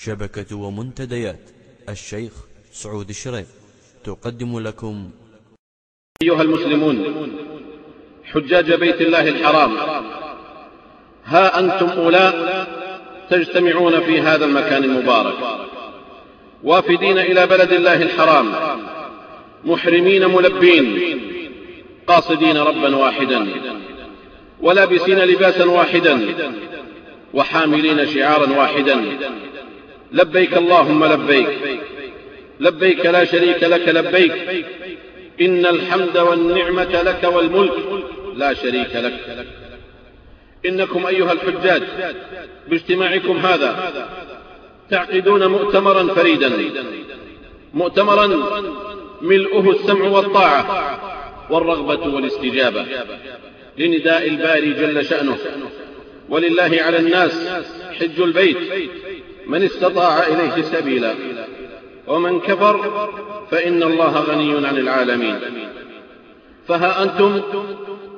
شبكة ومنتديات. الشيخ سعود الشريف. تقدم لكم. أيها المسلمون حجاج بيت الله الحرام. ها أنتم أولاء تجتمعون في هذا المكان المبارك. وافدين إلى بلد الله الحرام. محرمين ملبين. قاصدين ربا واحدا. ولابسين لباسا واحدا. وحاملين شعارا واحدا. لبيك اللهم لبيك. لبيك لا شريك لك لبيك. إن الحمد والنعمة لك والملك لا شريك لك. إنكم أيها الحجاج باجتماعكم هذا تعقدون مؤتمرا فريدا. مؤتمرا ملؤه السمع والطاعة والرغبة والاستجابة لنداء الباري جل شأنه. ولله على الناس حج البيت. من استطاع إليه سبيلا. ومن كفر فإن الله غني عن العالمين. فها أنتم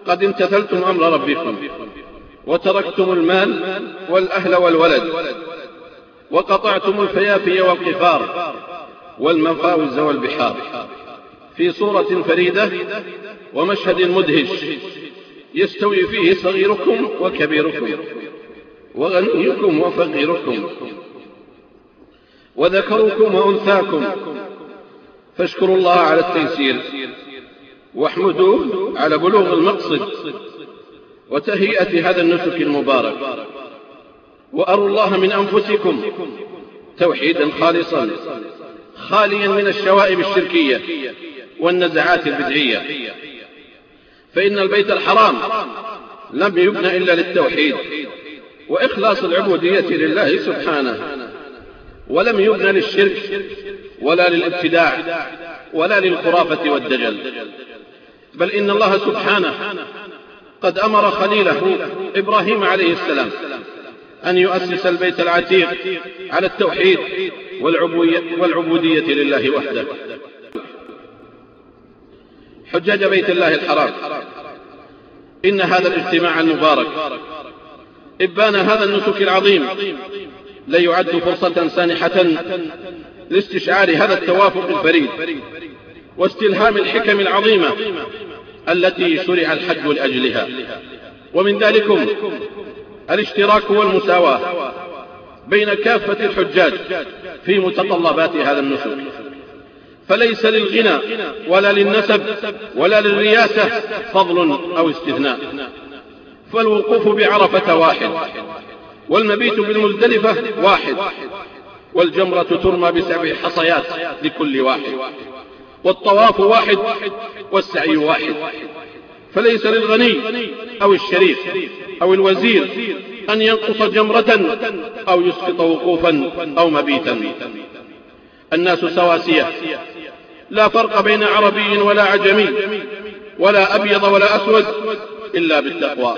قد امتثلتم أمر ربكم وتركتم المال والأهل والولد وقطعتم الفيافي والقفار والمفاوز والبحار. في صورة فريدة ومشهد مدهش يستوي فيه صغيركم وكبيركم وغنيكم وفقيركم. وذكركم وأنثاكم. فاشكروا الله على التيسير. واحمدوه على بلوغ المقصد وتهيئة هذا النسك المبارك. وأروا الله من أنفسكم توحيدا خالصا خاليا من الشوائب الشركية والنزعات البدعية. فإن البيت الحرام لم يبنى إلا للتوحيد وإخلاص العبودية لله سبحانه. ولم يبنى للشرك ولا للابتداع ولا للخرافة والدجل. بل إن الله سبحانه قد أمر خليله إبراهيم عليه السلام أن يؤسس البيت العتيق على التوحيد والعبودية لله وحده. حجاج بيت الله الحرام. إن هذا الاجتماع المبارك إبان هذا النسك العظيم ليعد فرصة سانحة لاستشعار هذا التوافق الفريد واستلهام الحكم العظيمة التي شرع الحج لأجلها. ومن ذلكم الاشتراك والمساواة بين كافة الحجاج في متطلبات هذا النسك فليس للغنى ولا للنسب ولا للرياسة فضل أو استثناء. فالوقوف بعرفة واحد. والمبيت بالمزدلفة واحد والجمرة ترمى بسبع حصيات لكل واحد والطواف واحد والسعي واحد فليس للغني أو الشريف أو الوزير أن ينقص جمرة أو يسقط وقوفا أو مبيتا. الناس سواسية لا فرق بين عربي ولا عجمي ولا أبيض ولا أسود إلا بالتقوى.